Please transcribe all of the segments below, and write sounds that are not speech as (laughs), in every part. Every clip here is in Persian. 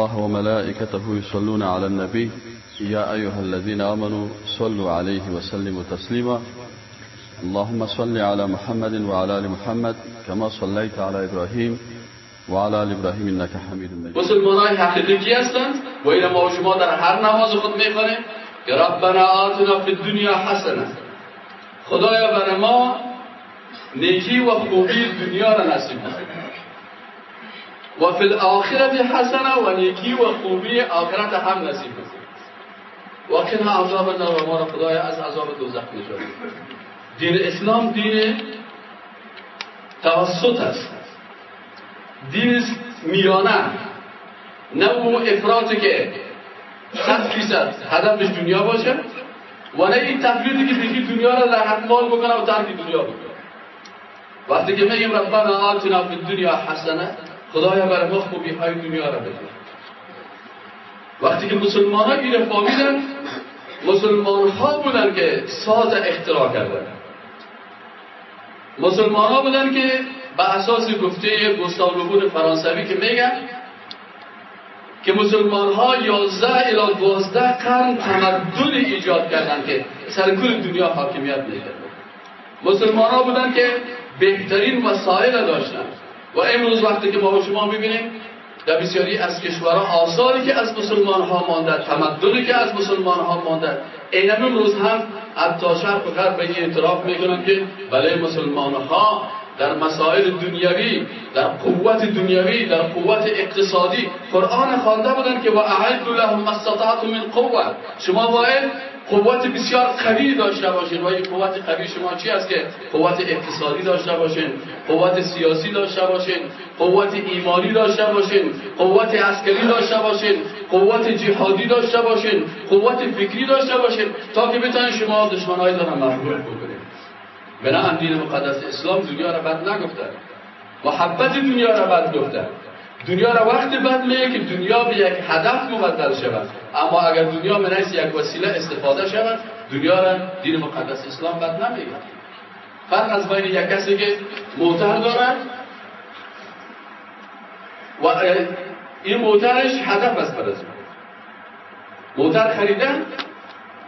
الله وملائكته يصلون على النبي. يا أيها الذين آمنوا صلوا عليه وسلموا تسليما. اللهم صل على محمد وعلى آل محمد كما صليت على إبراهيم وعلى آل إبراهيم إنك حميد مجيد. مسلمانای حقیقی کی هستند و ما شما در هر نماز خود میخوانیم که ربنا آتنا فی الدنیا حسنه. خدایا بر ما نیکی و خوبی دنیا را نصیب کن. و فی الاخرت حسنة و نیکی آخرت هم نصیب کن و قنا عذاب النار و ما را از عذاب دوزخ نجات دین اسلام دین توسط است. دین میانه. نه اون افراطی که صد فیصد هدفش دنیا باشه و نه این تفریطی که دیگه دنیا را در مال بکنه و ترک دنیا بکنه. وقتی که میگیم ربنا آتنا فی الدنیا حسنة خدایا برای ما خوبی های دنیا را بده وقتی که مسلمان ها این فهمیدن مسلمان ها بودن که ساز اختراع کردن. مسلمان ها بودن که به اساس گفته گستاو لوبون فرانسوی که میگن که مسلمان ها 11 الی 12 قرن تمدن ایجاد کردن که سر کل دنیا حاکمیت می‌کردن. مسلمان ها بودن که بهترین وسایل داشتن. و امروز وقتی که ما شما می‌بینیم در بسیاری از کشورها آثاری که از مسلمان ها مانده تمدنی که از مسلمان ها مانده این امروز هم حتی شرق و غرب به این اعتراف می‌کنن که بله مسلمان ها در مسائل دنیوی در قوت دنیوی در قوت اقتصادی قرآن خوانده بودن که و اعد لهم ما من قوت شما باید قوت بسیار قوی داشته باشین. و این قوت قوی شما چی است که قوت اقتصادی داشته باشین قوت سیاسی داشته باشین قوت ایمانی داشته باشین قوت عسکری داشته باشین قوت جهادی داشته باشین قوت فکری داشته باشین تا که بتونین شما دشمنایتان مغلوب بکنید بنا دین مقدس اسلام دنیا را بد نگفته. محبت دنیا را بد گفته. دنیا را وقت بد میگه که دنیا به یک هدف مبدل شود. اما اگر دنیا به یک وسیله استفاده شود دنیا را دین مقدس اسلام بد نمیگه فرق از بین یک کسی که موتر دارد و این موترش هدف است برای موتر خریدن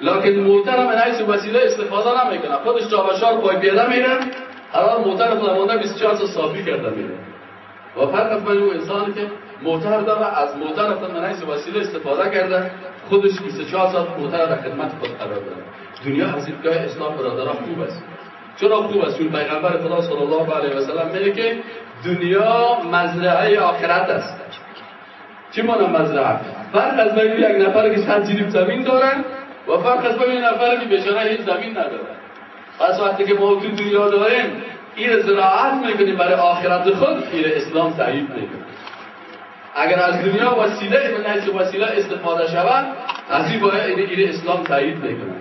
لکن موتر هم حیث وسیله استفاده نمی‌کنه. خودش جابشار پای پیاده میره هر موتر خودمانده 24 سال صافی کرده میره. و فرق از اون انسانی که موتر داره از موتر خود من وسیله استفاده کرده خودش 24 ساعت موتر را خدمت خود قرار داره. دنیا از دیدگاه اسلام برادران خوب است. چرا خوب است؟ چون پیغمبر خدا صلی الله علیه و سلم میگه که دنیا مزرعه آخرت است. چی معنی مزرعه؟ فرق از بین یک نفر که صد جریب زمین دارن و فرق از بین نفر که بیچاره هیچ زمین نداره پس وقتی که ما تو دنیا داریم این زراعت می‌کنیم برای آخرت خود این اسلام تایید می‌کنه اگر از دنیا وسیله به وسیله استفاده شود از این باید این اسلام تایید می‌کنه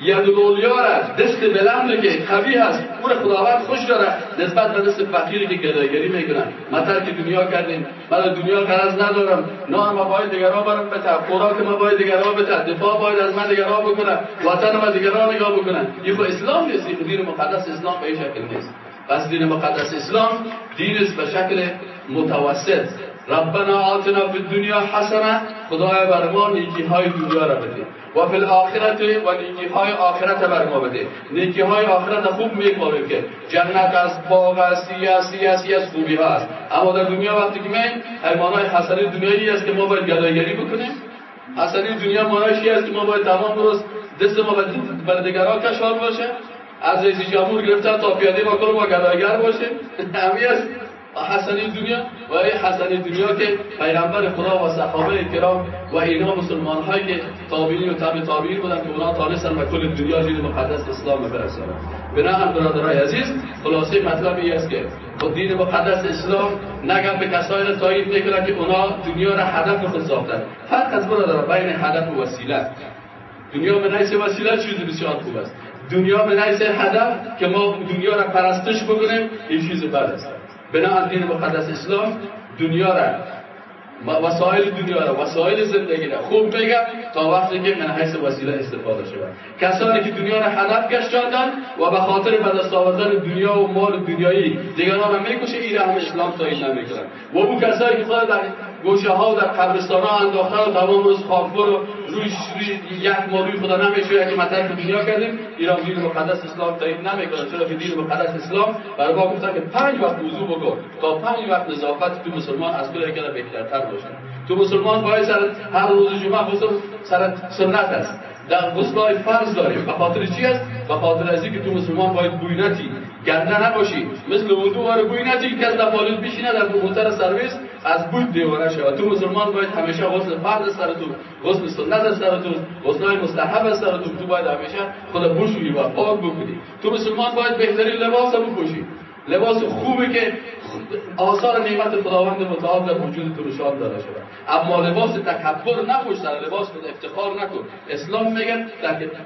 ید را دست بلند که قوی هست. او خداوند خوش داره. نسبت به دست فقیری که گدایگری می‌کنن. مثلا که دنیا کردیم. من دنیا قرض ندارم. نه ما باید دیگران برم بته خوراک ما باید دیگران بته دفاع باید از من دیگران بکنه. وطن ما دیگران نگاه بکنن این خو اسلام نیست. این دین مقدس اسلام به این شکل نیست. پس دین مقدس اسلام دین است به شکل متوسط. ربنا آتنا فی الدنیا حسنه. خدای بر ما نیکی های دنیا را بده. و فی الاخرت و نیکی های آخرت بر ما بده. نیکی های آخرت خوب میخوابیم که جنت از باغ است سیاسی است از خوبی ها است. اما در دنیا وقتی که من حیوان های حسنی دنیایی است که ما باید گدایگری بکنیم. حسنی دنیا معنیش است که ما باید تمام روز دست ما بر دیگران کشار باشه. از رئیس جمهور گرفته تا پیاده و کل ما گدایگر باشه. (laughs) همی است. حسنی دنیا و این حسنی دنیا که پیغمبر خدا و صحابه کرام و اینا مسلمان هایی که تابعین و تابع تابعین بودن که اونا تانستن و کل دنیا دین مقدس اسلام برسانن بنابراین برادرای عزیز خلاصه مطلب این است که دین مقدس اسلام نگم به کسایی را تایید می‌کنه که اونا دنیا را هدف خود ساختن. فرق از برادر بین هدف و وسیله. دنیا به نیس وسیله چیز بسیار خوب است. دنیا به نیس هدف که ما دنیا را پرستش بکنیم این چیز بد است. بنا دین مقدس اسلام دنیا را وسایل دنیا را وسایل زندگی را خوب بگم تا وقتی که من حیث وسیله استفاده شود کسانی که دنیا را هدف گشتاندن و به خاطر به دست آوردن دنیا و مال دنیایی دیگران را می‌کشه این هم اسلام تایید نمی‌کنن. و اون کسایی که خود در گوشه ها در قبرستان ها انداختن و تمام روز خاکبر و روی یک ما روی خدا نمیشه که مطلب دنیا کردیم ایران دین مقدس اسلام تایید نمی‌کنه. چرا که دین مقدس اسلام برای ما گفتن که پنج وقت وضو بکن تا پنج وقت نظافت تو مسلمان از کل که بهترتر باشه. تو مسلمان باید سر هر روز جمعه غسل سر سنت است. در غسلای فرض داریم. به خاطر چی است؟ به خاطر از که تو مسلمان باید بوینتی. گنده نباشی. مثل وضو واره بوینتی. که از دفالوت بشینه در موتر سرویس از بود دیوانه شود. تو مسلمان باید همیشه غسل فرض سر تو غسل سنت سر تو غسلای مستحب سر تو. تو باید همیشه خود بشویی و پاک بکنی. تو مسلمان باید بهترین لباس بپوشی. لباس خوبی که آثار نعمت خداوند متعال در وجود تو نشان داده شده. اما لباس تکبر نپوش در لباس خود افتخار نکن. اسلام میگن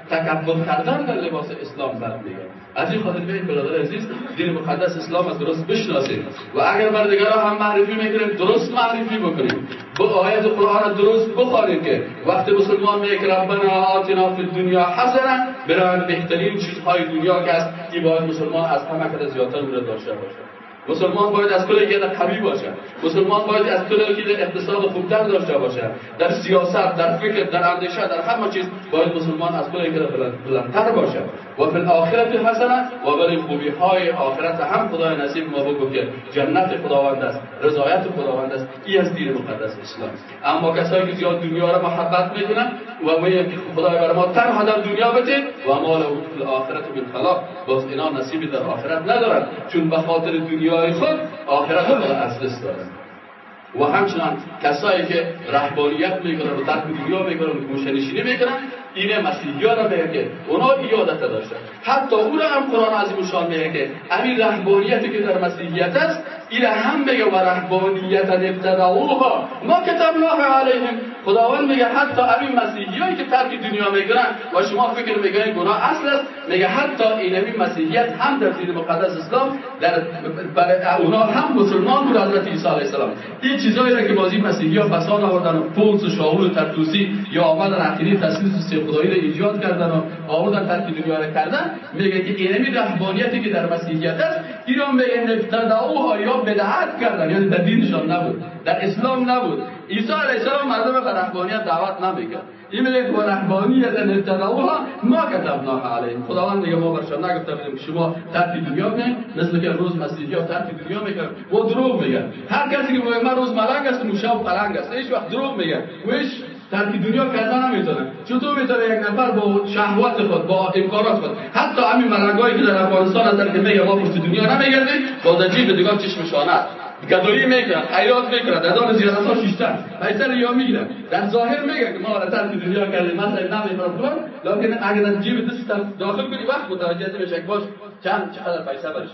تکبر کردن در لباس اسلام بد میگن از این خاطر بیایید برادر عزیز دین مقدس اسلام از درست بشناسیم. و اگر بر دیگران هم معرفی می‌کنیم درست معرفی بکنیم. با آیت قرآن درست بخوانیم که وقتی مسلمان میگه ربنا آتنا فی الدنیا حسنه برای بهترین چیزهای دنیا که است این باید مسلمان از همه کده زیادتر داشته باشه. مسلمان باید از کل که قوی باشه. مسلمان باید از کل که اقتصاد خوبتر داشته باشه. در سیاست در فکر در اندیشه در همه چیز باید مسلمان از کل که بلندتر باشه. و فی الاخرت حسنه و برای خوبی های آخرت هم خدای نصیب ما بگو که جنت خداوند است رضایت خداوند است. این از دین مقدس اسلام. اما کسایی که زیاد دنیا را محبت می‌کنن و میگن که خدای برای ما تنها در دنیا بده و ما له فی الاخرت من خلاق. باز اینا نصیبی در آخرت ندارن. چون به خاطر دنیای خود آخرت خود از دست دارن. و همچنان کسایی که رهبانیت می‌کنن و ترک دنیا می‌کنن و گوشنشینی می‌کنن اینه مسیحی ها را میگه که اونا ایادت داشتن حتی او را هم قرآن عظیم شان میگه که همین رهبانیتی که در مسیحیت است این هم میگه و رهبانیت ابتدعوها ما کتبناه علیهم خداوند میگه حتی همین مسیحیایی که ترک دنیا می‌کنن و شما فکر می‌کنید گناه اصل است. میگه حتی این همین مسیحیت هم در دین مقدس اسلام در برای اونا هم مسلمان بود حضرت عیسی علیه السلام. این چیزایی را که بازی مسیحی ها فساد آوردن و پولس و شاول و ترتوسی یا آمدن عقیده تسلیس خدایی را ایجاد کردن و آوردن ترک دنیا را کردن میگه که اینمی رهبانیتی که در مسیحیت است اینا میگه ابتداؤها یا بدعت کردن یعنی در دینشان نبود. در اسلام نبود. عیسی علیه السلام مردم به رهبانیت دعوت نمی‌کرد. این میگه که رهبانیت ابتداؤها ما کتبناها علیهم. خداوند میگه ما برشان نگفته بودیم که شما ترک دنیا کنید مثل که روز مسیحی ها دنیا می‌کنن و دروغ میگن. هر کسی که میگه من روز ملنگ است و شب قلنگ است هیچ وقت دروغ میگه وش ترک دنیا کردن نمی‌تونه. چطور می‌تونه یک نفر با شهوات خود با امکانات خود حتی همین ملنگایی که در افغانستان هستن که میگه ما پشت دنیا نمیگردیم با در جیب دیگه چشمشانه گدایی می‌کنن خیرات می‌کنن دان زیارت ها شیشتن پیسر یا می‌گیرن در ظاهر میگن که ما را ترک دنیا کردیم مثلا نمی‌خورم فلان لیکن اگر در جیب دست داخل کنی وقت متوجه میشه باش چند چقدر پیسه برش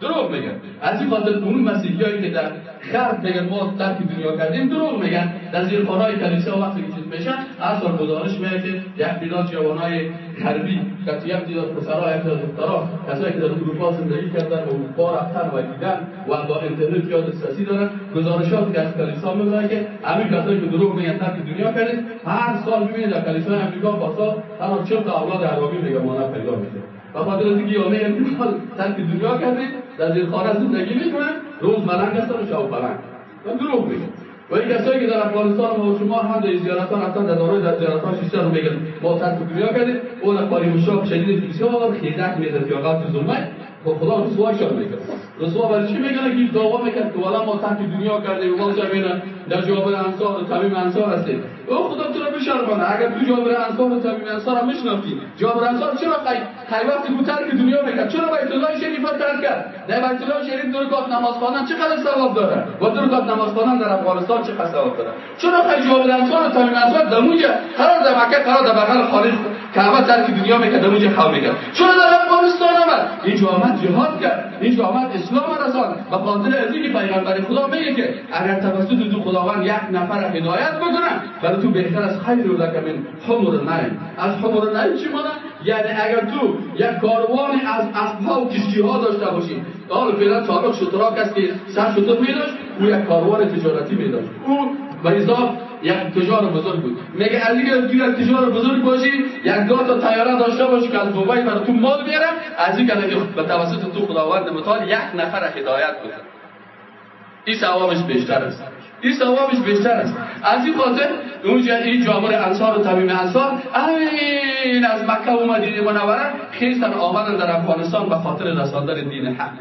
دروغ میگن. از این خاطر اون مسیحیایی که در خرد میگن ما ترک دنیا کردیم دروغ میگن. در زیر خانهای کلیسا وقتی که چیز میشن اصلا گزارش میگه که یک تعداد جوانای غربی که یک تعداد پسرها یک تعداد دخترها کسایی که در اروپا زندگی کردن و اروپا رفتن و دیدن و با اینترنت یا دسترسی دارن. گزارشات که از کلیسا میگن که همین کسایی که دروغ میگن ترک دنیا کردیم هر سال ببینید در کلیسای امریکا پاسا تنها 40 تا اولاد عربی میگه پیدا میشه. و خاطر از اینکه یامه انتقال ترک دنیا کردیم در زیر خانه زندگی می‌کنن. روز ملنگ هستن و شب پلنگ. و دروغ میگن. و این کسایی که در افغانستان ما شما هم در زیارتان هستن در دارای در زیارتان شیشتر رو میگن. ما ترک دنیا کردیم. اون قاری مشاب شدید بسیار خیدک می‌زد یا غلط ظلمه. با خدا رسوایشان می‌کنه رسوا برای چی میگن؟ که دعوا می‌کرد که والا ما ترک دنیا کردیم. و ما زمین در جواب انصار تمیم انصار هستیم. او خدا تو رو بشرمانه. اگر تو جابر انصار و تمیم انصار هم میشناختی جابر انصار چرا قی قی وقتی کو ترک دنیا می‌کرد چرا بیت الله شریف رو ترک کرد؟ در بیت الله شریف دو رکعت نماز خواندن چقدر ثواب داره؟ و دو رکعت نماز خواندن در افغانستان چقدر ثواب داره؟ چرا قی جابر انصار و تمیم انصار دموجه؟ قرار در مکه قرار در بغل خالق کعبه ترک دنیا می‌کرد دموجه خال می‌کرد. چرا در افغانستان آمد؟ اینجا آمد جهاد کرد اینجا آمد اسلام رسان و خاطر از اینکه پیغمبر خدا میگه که اگر توسط دو خداوند یک نفر هدایت بکنن برای تو بهتر از خیر لک من حمر نعیم از حمر نعیم چی مانه یعنی اگر تو یک کاروان از اسبها و کشتی ها داشته باشی حالا فعلا سابق شتراک است که صد شتر می داشت او یک کاروان تجارتی می داشت او به یک تجار بزرگ بود. میگه از اینکه تو تجار بزرگ باشی یک دو تا تیاره داشته باشی که از دبی برای تو مال بیارم از این که به توسط تو خداوند متعال یک نفر هدایت بکنه. این ثوابش بیشتر است. این ثوابش بیشتر است. از این خاطر اونجا این جامر انصار و تمیم انصار این از مکه و مدینه منوره خیستن آمدن در افغانستان به خاطر رساندن دین حق.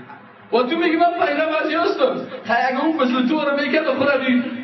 و تو میگی من پیغمبر هستم اگه اون مثل تو رو می‌کرد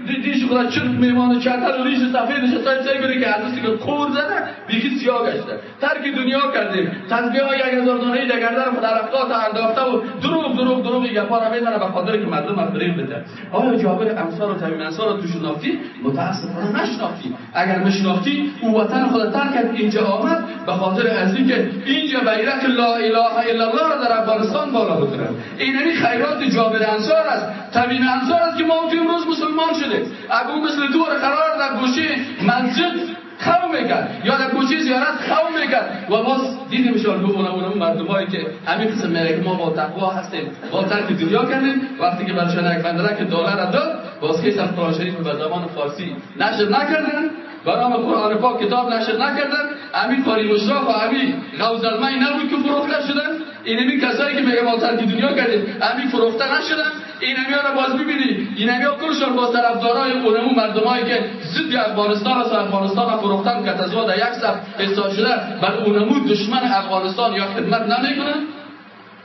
دی دیش خدا چرت میمان چتر و ریش سفیدش سای سای گره که از که کور زده بیکی سیاه گشته. ترک دنیا کرده تسبیح های یک هزار دانه دگرده رو در افقات انداخته و دروغ دروغ دروغ گپا رو می‌زنه به خاطر که مردم فریب بده. آیا جابر انصار و تمیم انصار رو تو شناختی؟ متاسفانه نشناختی. اگر مشناختی او وطن خود ترک کرد اینجا آمد به خاطر از که اینجا بیرق لا اله الا الله رو در افغانستان بالا بکنه این خیرات جابر انصار است. تمیم انصار است که ما امروز مسلمان شده اگه مثل دور قرار در گوشه مسجد خو می‌کرد. یا در گوشه زیارت خو می‌کرد. و باز دیدیم شما اون اون مردمایی که همین قسم میگه ما با تقوا هستیم. با ترک دنیا کردیم. وقتی که برشان یک که دلار داد باز که از قرآن شریف به زبان فارسی نشر نکردن. و نام قرآن پاک کتاب نشر نکردن. امین قاری مشراف و امین غوز نبود که فروخته شدن. این کسایی که میگه ما ترک دنیا کردیم. امین فروخته نشدن. این رو باز ببینی این ها کلشان باز طرفدارای اونمو مردمایی که ضد افغانستان است افغانستان فروختن که تزواد یک صف احساس شده بر اونمو دشمن افغانستان یا خدمت نمی‌کنن؟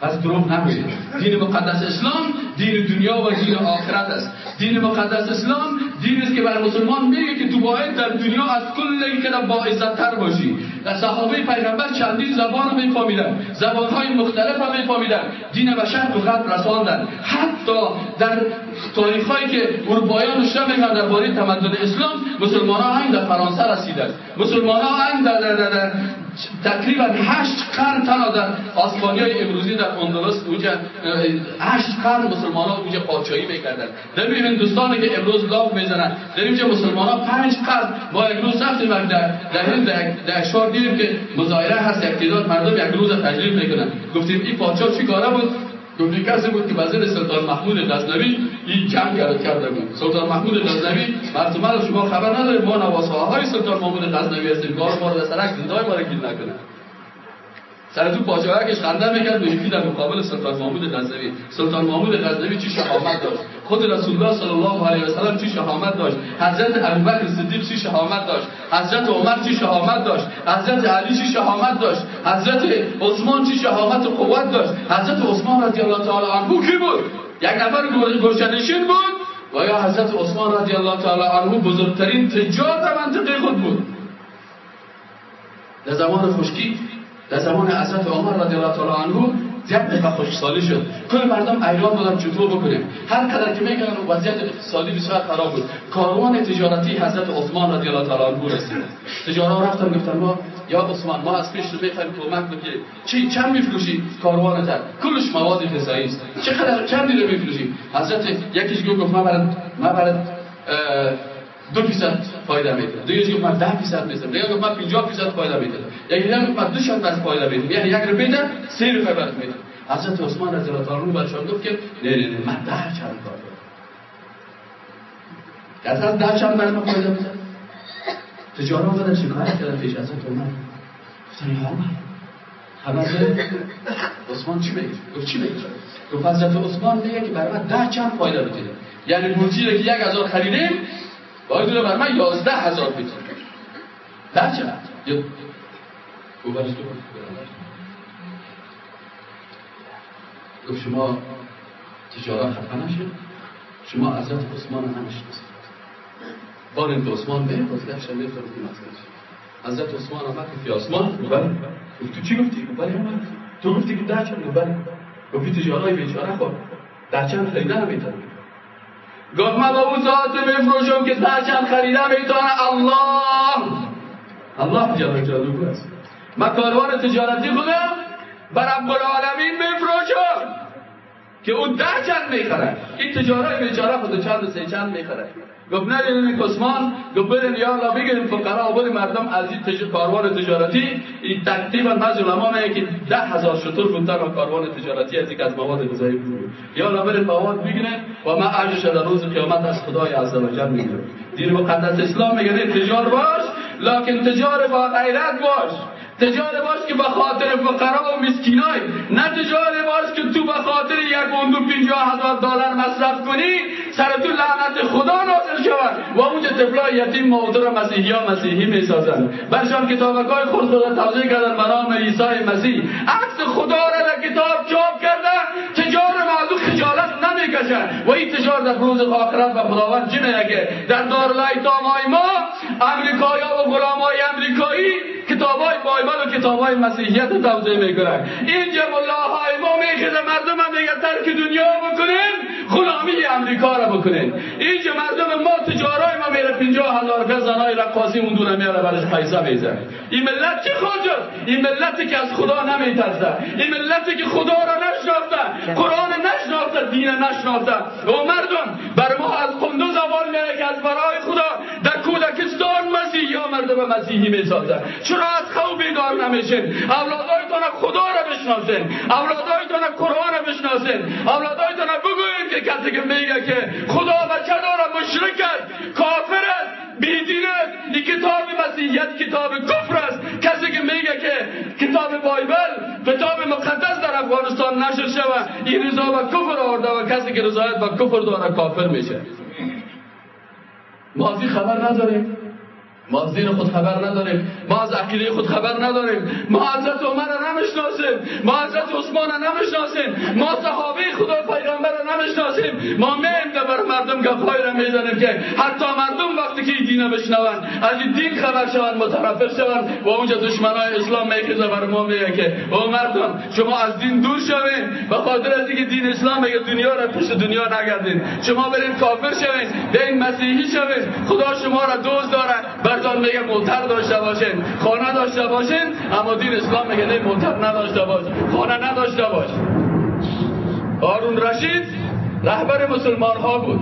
پس دروغ نگویید. دین مقدس اسلام دین دنیا و دین آخرت است. دین مقدس اسلام دین است که بر مسلمان میگه که تو باید در دنیا از کل این که با عزت تر باشی. و صحابه پیغمبر چندین زبان رو میفهمیدن. زبان های مختلف رو میفهمیدن. دین بشر به خط رساندن. حتی در تاریخ هایی که اروپایان نشته میگن درباره تمدن اسلام مسلمان ها هم در فرانسه رسیدن. مسلمان ها هم در, در, در, در تقریبا هشت قرن تنها در آسمانی های امروزی در اندلس اونجا هشت قرن مسلمان ها اونجا پادشاهی می‌کردن در هندوستانی که امروز لاف می‌زنن. در اینجا مسلمان ها پنج قرن ما یک روز رفتیم در در این در شهر دیدیم که مظاهره هست اقتدار مردم یک روز تجلیل می‌کنن. گفتیم این پادشاه چی کاره بود؟ گفتی کسی بود که وزیر سلطان محمود غزنوی این جنگ کرده بود. سلطان محمود غزنوی مردم شما خبر ندارید. ما نواسه های سلطان محمود غزنوی هستیم. کار ما رو سرک زندای ما رو گیر نکنه. سر تو پاچاکش خنده می‌کرد و در مقابل سلطان محمود غزنوی. سلطان محمود غزنوی چی شهامت داشت؟ خود رسول الله صلی الله علیه و سلم چی شهامت داشت؟ حضرت ابوبکر صدیق چی شهامت داشت؟ حضرت عمر چی شهامت داشت؟ حضرت علی چی شهامت داشت؟ حضرت عثمان چی شهامت و قوت داشت؟ حضرت عثمان رضی الله تعالی عنه کی بود؟ یک نفر گوشنشین بود؟ و یا حضرت عثمان رضی الله تعالی عنه بزرگترین تجار منطقه خود بود. در زمان خشکی در زمان حضرت عمر رضی الله تعالی عنه زیاد به خوشسالی شد. کل مردم ایران بودن چطور بکنیم. هر قدر که میگن وضعیت اقتصادی بسیار خراب بود. کاروان تجارتی حضرت عثمان رضی الله تعالی عنه رسید. تجارا رفتن گفتن ما یا عثمان ما از پیش می‌خوایم کمک بکنیم چی؟ چند میفروشی؟ کاروان تر کلش مواد غذایی است. چقدر چندی رو میفروشی؟ حضرت یکیش گفت ما برات ما برات دو فیصد فایده میده دیگه گفت من ده فیصد میدم دیگه گفت من 50 فیصد فایده میدم یکی دیگه گفت دو شات از فایده میدم یعنی یک روپیه ده سه روپیه برات میدم حضرت عثمان رضی الله تعالی عنه برشان گفت که نه نه نه من ده چند کار دارم از ده چند برات فایده میدم تجارت اومدن شکایت کردن پیش حضرت عمر گفتن یا عمر خبر عثمان چی میگه گفت چی میگه گفت حضرت عثمان میگه که برای من ده چند فایده بده یعنی بورچی که یک هزار خریدیم باید دونه بر من یازده هزار بیت در چقدر گفت شما تجارت خفه نشه. شما حضرت عثمان نمی‌شناسید بار این عثمان به باز گفت شما میفرد این حضرت عثمان آمد که عثمان بله گفت تو چی گفتی؟ بله تو گفتی که در چند بله گفتی تجارت بیچاره خب در چند خریده نمی‌تونه گفت من با اون ذات بفروشم که چند خریدم ایتان الله. الله جل جلاله است من کاروان تجارتی خودم بر العالمین بفروشم. که اون ده چند می‌خره. این تجارت بیچاره خود چند سه چند می‌خره. گفت این کسمان گفت برین یا الله بگیریم فقرا و بریم مردم از این تج... کاروان تجارتی. این تقریبا بعض علما میگه که ده هزار شطور و کاروان تجارتی از یک از مواد غذایی بود. یا الله برین مواد بگیرن و ما اجرش در روز قیامت از خدای عزوجل می‌گیرم دین مقدس اسلام میگه تجار باش لکن تجار با غیرت باش. تجار باش که به خاطر فقرا و مسکینای نه تجار باش که تو به خاطر یک بندو پینجا هزار دلار مصرف کنی سر تو لعنت خدا نازل شود. و اونجا طفلای یتیم مادر مسیحی ها مسیحی می‌سازن برشان کتابک های خود خدا توضیح کردن به نام عیسی مسیح. عکس خدا را در کتاب چاپ کرده تجار مردم خجالت نمی‌کشن و این تجار در روز آخرت و خداوند چه که در دار های ما امریکایی و غلام های امریکایی بایبل و کتاب های مسیحیت توضیح می‌کنن. اینجا های ما میخیزه مردم هم میگه ترک دنیا بکنین غلامی امریکا را بکنین اینجا مردم ما تجارای ما میره پینجا هزار که زنای رقاصی اون دونه میاره برش پیسه میزن این ملت چه خواجد این ملتی که از خدا نمیترسه. این ملتی که خدا را نشناخته قرآن نشناخته دین نشناخته. و مردم بر ما از قندوز اول میره که از برای خدا در کودکستان مسیحی یا مردم مسیحی می‌سازه. چرا از خواب بیدار نمیشین اولادایتان خدا را بشناسین اولادایتان قرآن را بشناسین اولادایتان بگوین که کسی که میگه که خدا بچه داره مشرک است کافر است بیدین است. این کتاب مسیحیت کتاب کفر است. کسی که میگه که کتاب بایبل کتاب مقدس در افغانستان نشر شود این رضا و کفر آورده و کسی که رضایت و کفر داره کافر میشه. ما خبر نداریم ما از دین خود خبر نداریم. ما از عقیده خود خبر نداریم. ما حضرت عمر را نمی‌شناسیم. ما حضرت عثمان را نمی‌شناسیم. ما صحابه خدا پیغمبر را نمی‌شناسیم. ما میم بر مردم گفای را می‌زنیم که حتی مردم وقتی که دین بشنون از دین خبر شوند متنفر شوند و اونجا دشمنای اسلام میخیزه بر ما میگه که او مردم شما از دین دور شوین. به خاطر از اینکه دین اسلام میگه دنیا را پشت دنیا نگردین. شما برین کافر شوین. این مسیحی شوین. خدا شما را دوست داره. برتان میگه موتر داشته باشین. خانه داشته باشین اما دین اسلام میگه نه موتر نداشته باش. خانه نداشته باش. هارون رشید رهبر مسلمان ها بود.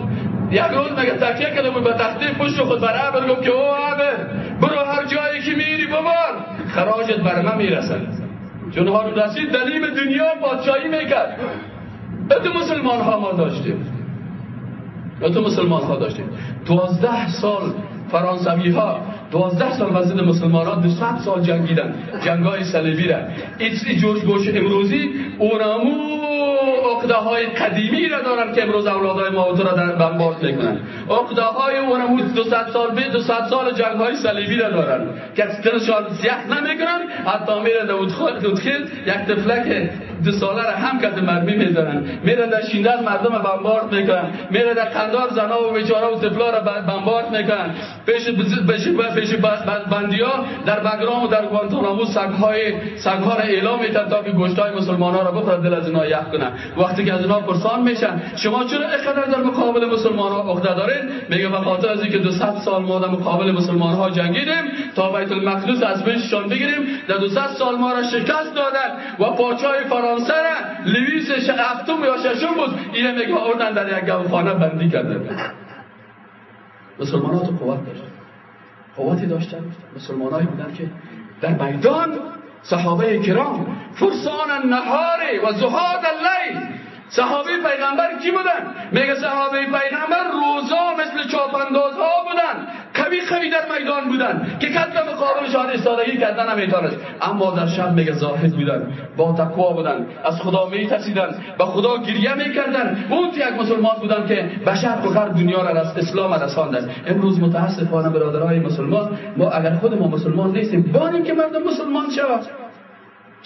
یک روز مگه تکیه کرده بود به تخته پشت خود بر عبر گفت که او عبر برو هر جایی که میری ببار خراجت بر من می‌رسد. چون هارون رشید دلیل دنیا بادشاهی می‌کرد. تو مسلمان ها ما داشتیم. تو مسلمان ها داشتیم. دوازده سال فرانسوی ها دوازده سال وزید مسلمان ها دو سال جنگیدن. جنگ های صلیبی را. ایسی جورج بوش امروزی اونامو اقده های قدیمی را دارن که امروز اولادهای ما را در بمبارد می‌کنن. اقده های اونامو دو سال به دو سال جنگ های صلیبی را دارن. که دلشان زیخ نمی‌کنن حتی میره دودخیل یک تفلک دو ساله را هم کرده مرمی می‌زنن. میره در شیندر مردم بمبارد می‌کنن. میره در قندار زنا و بیچاره و طفلا را بمبارد می‌کنن. پیش پیش بندیا در بگرام و در گوانتانامو سگهای سگها را اعلام میتن تا که گوشتای مسلمان ها را بخورد دل از اینا یخ کنن وقتی که از اینا پرسان میشن شما چرا اینقدر در مقابل مسلمان ها عقده دارین؟ میگه به خاطر از اینکه 200 سال ما در مقابل مسلمان ها جنگیدیم تا بیت المقدس از بینشان بگیریم در 200 سال ما را شکست دادن و پاچای فرانسه را لویس یا ششم بود. اینه میگه آوردن در یک گوخانه بندی کرده مسلمان ها تو قوت داشت قوتی داشتن. مسلمان بودن که در میدان صحابه کرام فرسان النهار و زهاد اللیل. صحابه پیغمبر کی بودن؟ میگه صحابه پیغمبر روزا مثل چاپندازها بودن. قوی قوی در میدان بودن که کس مقابلشان استادگی کردن نمی‌تونست اما در شب میگه زاهد بودن. با تقوا بودن. از خدا میترسیدن. به خدا گریه می‌کردن. اون یک مسلمان بودن که بشر و غرب دنیا را از اسلام رساندن امروز متاسفانه برادرای مسلمان ما اگر خود ما مسلمان نیستیم بانیم که مردم مسلمان شود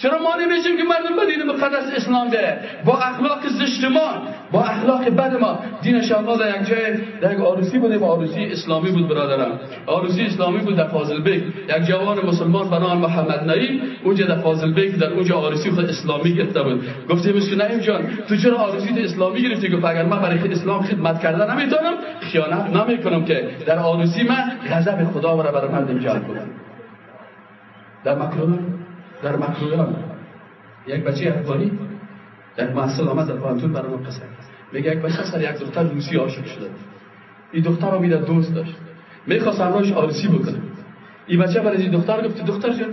چرا ما نمیشیم که مردم به دین مقدس اسلام بره؟ با اخلاق زشت ما با اخلاق بد ما. دین شما در یک جای در یک عروسی بودیم عروسی اسلامی بود برادرم. عروسی اسلامی بود در فاضل بیگ یک جوان مسلمان به نام محمد نعیم اونجا در فاضل بیگ در اونجا عروسی خود اسلامی گرفته بود. گفتیم که نعیم جان تو چرا عروسی اسلامی گرفتی؟ گفت اگر من برای اسلام خدمت کردن نمی‌تونم خیانت نمی‌کنم که در عروسی من غضب خدا را برای مردم جلب کنم. در مکرون در مکرویان یک بچه افغانی در محصل آمد در پانتون برای ما قصه میگه یک بچه سر یک دختر روسی عاشق شده. این دختر رو دوست داشت. می‌خواست امروش آرسی بکنه. این بچه برای این دختر گفت دختر جان.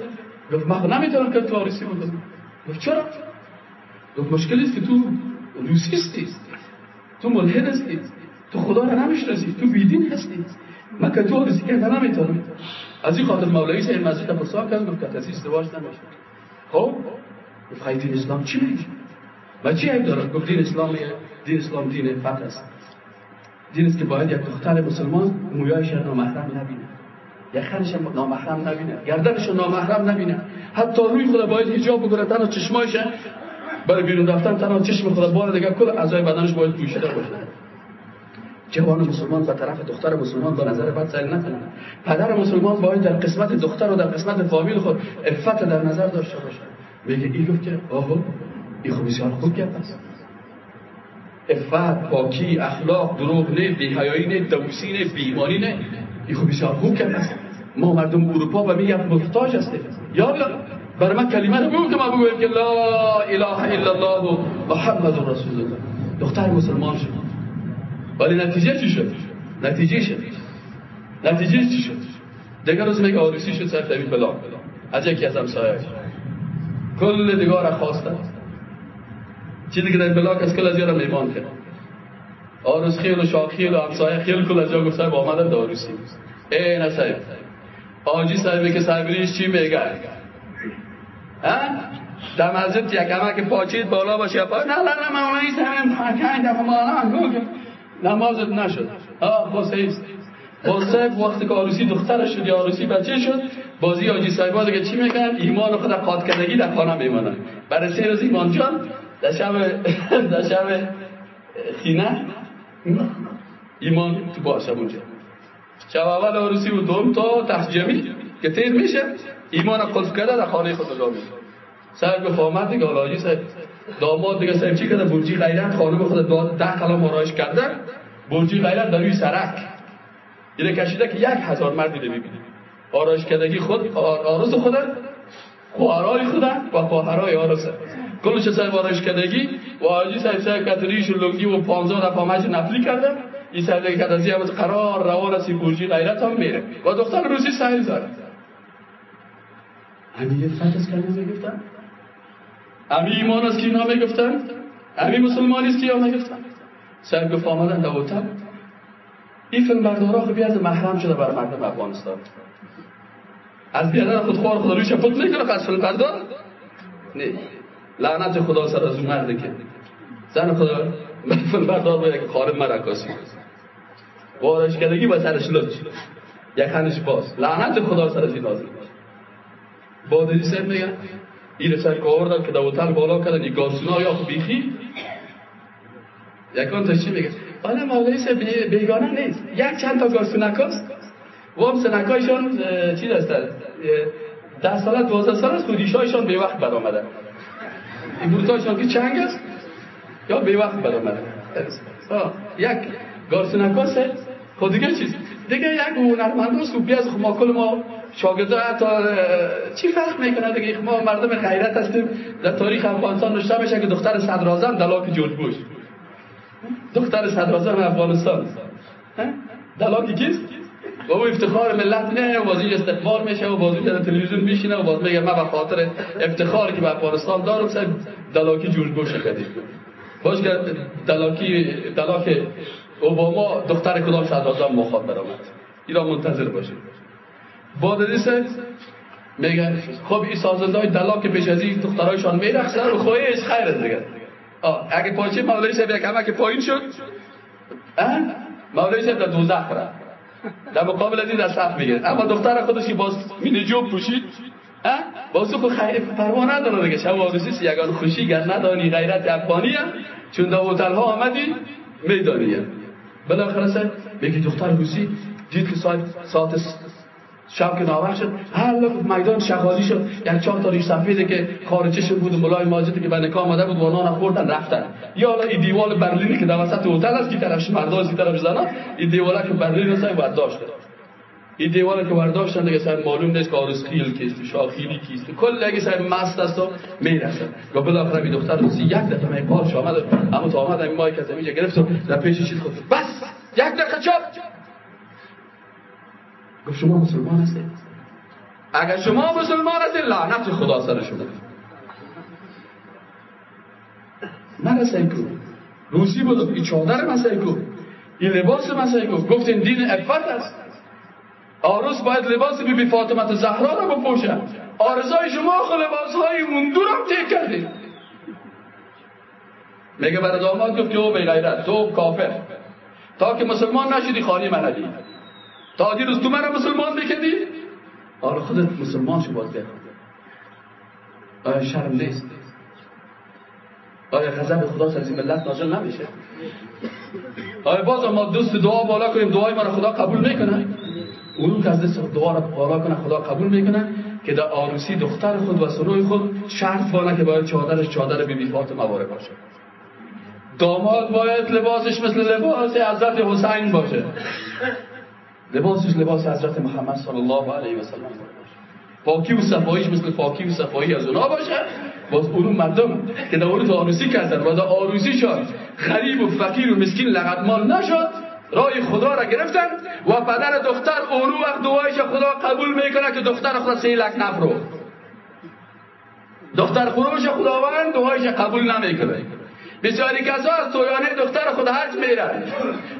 گفت من نمی‌تونم که تو آرسی بکنم. گفت چرا؟ گفت مشکل است که تو روسی هستی. تو ملحد هستی. تو خدا را نمی‌شناسی. تو بیدین هستی. من که تو آرسی کردن نمی‌تونم؟ از این خاطر مولوی سه مسجد پرسان کرد گفت کسی ازدواج نمیشه خب گفت دین اسلام چی میگه و چی عیب دارد گفت دین اسلام دین اسلام دین فتح است. دین که باید یک دختر مسلمان مویایش نامحرم نبینه. یخنش نامحرم نبینه. گردنش نامحرم نبینه. حتی روی خود باید حجاب بگیره تنها چشمایش برای بیرون رفتن تنها چشم خود بار دیگه کل اعضای بدنش باید پوشیده باشه. جوان مسلمان به طرف دختر مسلمان با نظر بد سیل نکنه. پدر مسلمان باید در قسمت دختر و در قسمت فامیل خود افت در نظر داشته باشه. میگه ای گفت که آها این خوب بسیار خوب گپ است افت پاکی اخلاق دروغ نه بی‌حیایی نه دوسی نه بیماری نه. این خوب بسیار خوب گپ است ما مردم اروپا به میگه محتاج هستیم. یا بر من کلمه رو بگو که ما بگویم که لا اله الا الله و محمد رسول الله. دختر مسلمان شد. ولی نتیجه چی شد؟ نتیجه شد نتیجه چی شد؟ دیگر روز میگه آروسی شد سر دوید بلا. از یکی از همسایه کل دیگار را خواستن چی دیگه در بلاک از کل از یارم ایمان کرد. آروس خیل و شاخیل و همسایه خیل کل از جا گفت صاحب آمدن داروسی ای نه صاحب. آجی صاحبی که صاحبیش چی میگه؟ در مسجد یک که پاچید بالا باشه پا نه نه نه مولایی سمیم پاکن دفعه مالا نمازت نشد. آه با سیست با سیب وقتی که آروسی دخترش شد یا آروسی بچه شد بازی آجی صاحبا دیگه چی می‌کنن ایمان خود قاد در خانه میمانن برای سه روز ایمان جان در شب (laughs) در شب خینه ایمان تو باشه اونجا شب اول آروسی و دوم تا تحجمی که تیر میشه ایمان قلف کرده در خانه خود نگاه میشه سر گفت آمد دیگه حالا سر داماد دیگه سر چی کرده برجی غیرت خانم خود ده قلم آرایش کرده برجی غیرت در روی سرک. اینه کشیده که یک هزار مرد دیده ببینید آرایش کردگی خود آرز خود خواهرای خود و خواهرای آرز کلش سر آرایش کردگی و آجی سر سر کتریش و لنگی و پانزا دفعه مج نفلی کرده این سر دیگه کتازی هم قرار روان است برجی غیرت هم میره. و دختر روسی سهل زاره همین فتح از کلمه می‌گفتن امی ایمان است که اینا می‌گفتن امی مسلمانی است که اینا می‌گفتن سر گفت آمدن در این فیلم بردارا خب از محرم شده بر مردم افغانستان. از بیادر خود خوار خدا روی پت می‌کنه از فیلم بردار؟ نه. لعنت خدا سر از اون مرده که. زن خدا فیلم بردار باید که خارب مرکاسی وارش کدگی با سرش لط یک خنش باز. لعنت خدا سر از این نازل بادری سر میگن این که آوردن که دوتل بالا کردن این گارسونا یا بیخی؟ یکان تا چی میگه؟ حالا مولای سر بیگانه نیست. یک چند تا گارسونک هست و هم سنکایشان چی دستن ده ساله دوازده سال است خودیشایشان به وقت برآمدن این بروتایشان که چنگ است یا به وقت برآمدن یک گارسونک هست خود دیگه چیز دیگه یک هنرمند که از ما کل ما شاگرده حتی چی فرق می‌کنه دیگه؟ ما مردم غیرت هستیم در تاریخ افغانستان نوشته میشه که دختر صدر دلاک جورج بوش. دختر صدر افغانستان. دلاک کیست؟ و او افتخار ملت نه بازی استقبال میشه و بازی در تلویزیون میشینه و باز میگه من به خاطر افتخاری که به افغانستان دارم سر دلاکی جورج بوش کردیم باش که دلاکی دلاک اوباما دختر کدام صدر مخاط برآمد. ایران منتظر باشه. بادریسه میگه خب این سازنده های دلا که پیش از این دخترایشان میرخصن و خواهیش خیر دیگه. اگه پاچه مولای صاحب یک که پایین شد. مولای صاحب در دوزخ را. در مقابل از این در صف میگه اما دختر خودش که باز مینی جوب پوشید. باز خود خیر پروا نداره دیگه. شب آرزیس یگان خوشی گر ندانی غیرت افغانی چون در هتل ها آمدی میدانی بالاخره میگه دختر روسی دید که ساعت شب که ناوقت شد هر میدان شغالی شد. یک چهار تا ریش سفیده که خارجش بود ملای ماجدی که به نکاح آمده بود و نان خوردن رفتن. یا حالا این دیوال برلینی که در وسط هتل است که طرفش مردا از طرف زنا این دیوالا که برلین هستن برداشت این دیوالا که برداشتن دیگه سر معلوم نیست که آرس خیل کیست شاخیلی کیست کل اگه سر مست است و می‌رسن. و بالاخره این دختر روسی یک دفعه می پارش آمد اما تا آمد این مای که زمین گرفت و در پیش چیز خود. بس! یک دقیقه چاپ! گفت شما مسلمان هستید؟ اگر شما مسلمان هستید لعنت خدا سر شما. من کو روسی بود این چادر من کو این لباس من کو گفتین دین افت است. آرس باید لباس بی بی فاطمت زهرا رو بپوشن آرزای شما خو لباس های مندور هم تیک کردید میگه برای داماد گفت که او بی غیرت تو کافر. تا که مسلمان نشدی خانی من ندی تا دیروز تو من مسلمان بکدی آره خودت مسلمان شو باز آیا شرم نیست؟ آیا غضب خدا سر ملت نازل نمیشه؟ آیا باز ما دوست دعا بالا کنیم دعای ما را خدا قبول می‌کنه؟ اون که از دست دعا را بالا کنه خدا قبول می‌کنه که در آروسی دختر خود و سنوی خود شرط بالا که باید چادرش چادر بی فاطمه باشه. داماد باید لباسش مثل لباس حضرت حسین باشه. لباسش لباس حضرت محمد صلی الله علیه و سلم پاکی و صفاییش مثل پاکی و صفایی از اونا باشه. باز اون مردم که در اون کردن و در آروسی شد غریب و فقیر و مسکین لغت مال نشد. رای خدا را گرفتن و پدر دختر اونو وقت دعایش خدا قبول می‌کنه که دختر خدا سی لک نفرو دختر خروش خداوند دعایش قبول نمی‌کنه بسیاری کسا از تویانه دختر خود حج میرن.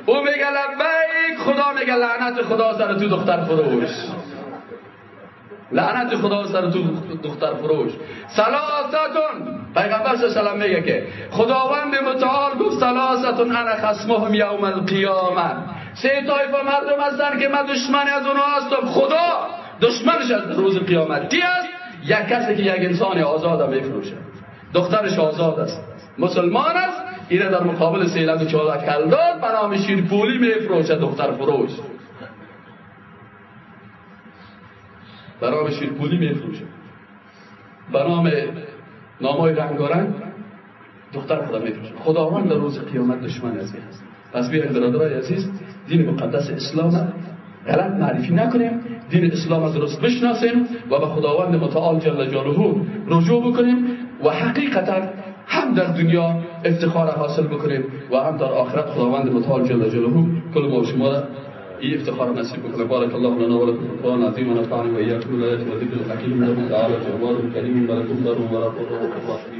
او میگه لبیک خدا میگه لعنت خدا سر تو دختر فروش. لعنت خدا سر تو دختر فروش. سلاستون پیغمبر صلی الله میگه که خداوند متعال گفت سلاستون انا خصمهم یوم القیامه سه طایفه مردم هستن که من دشمن از اونها هستم. خدا دشمنش از روز قیامت. کی است یک کسی که یک انسان آزاد میفروشه. دخترش آزاد است. مسلمان است. اینه در مقابل سیلت و چالک کلداد به شیرپولی میفروشه دختر فروش. به نام شیرپولی میفروشه. به نامای رنگارنگ دختر خدا میفروشه خداوند در روز قیامت دشمن از هست پس بیاین برادرای عزیز دین مقدس اسلام غلط معرفی نکنیم. دین اسلام درست بشناسیم و به خداوند متعال جل جلاله رجوع بکنیم و حقیقتا هم در دنیا افتخار حاصل بکنیم و هم در آخرت خداوند متعال جل جلاله کل ما شما را به افتخار نصيبكم الله لنا ولكم القرآن العظيم ونفعني وإياكم. الآيات والذكر الحكيم. له تعالى جواب كريم ملك ذر ورب الرحمن